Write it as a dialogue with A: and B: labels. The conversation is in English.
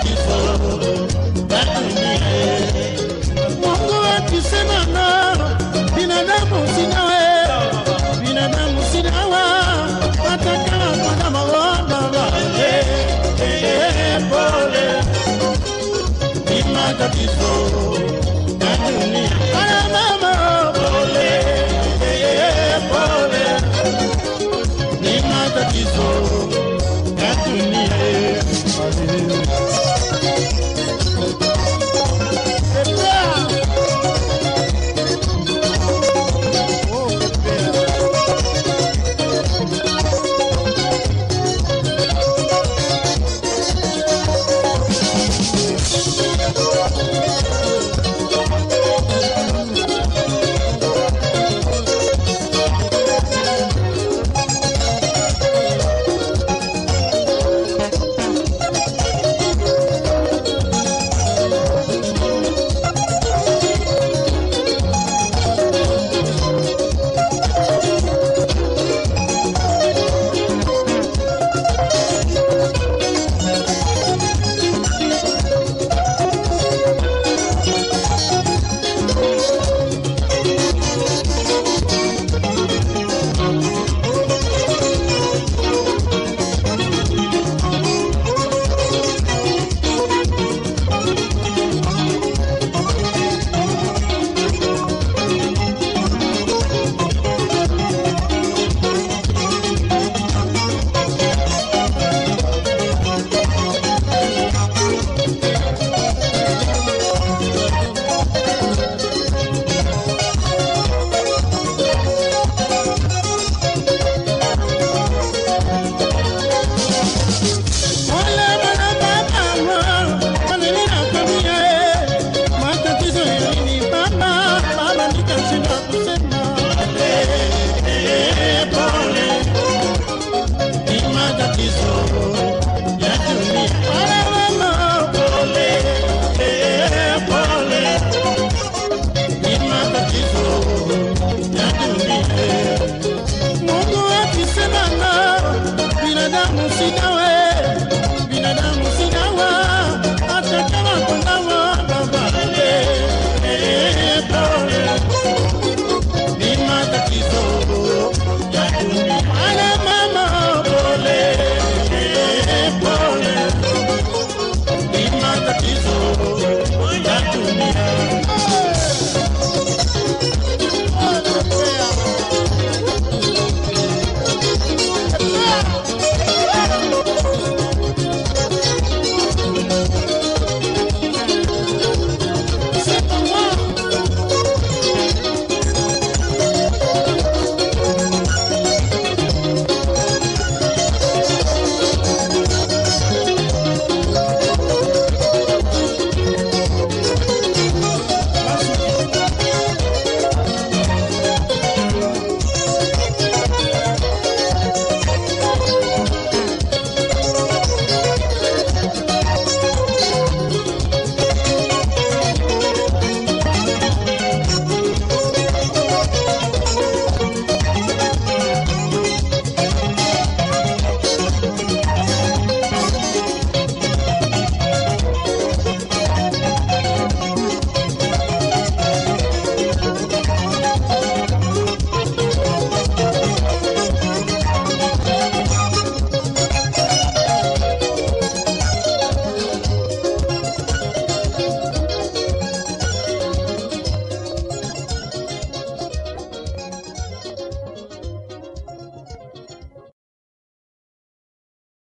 A: beautiful.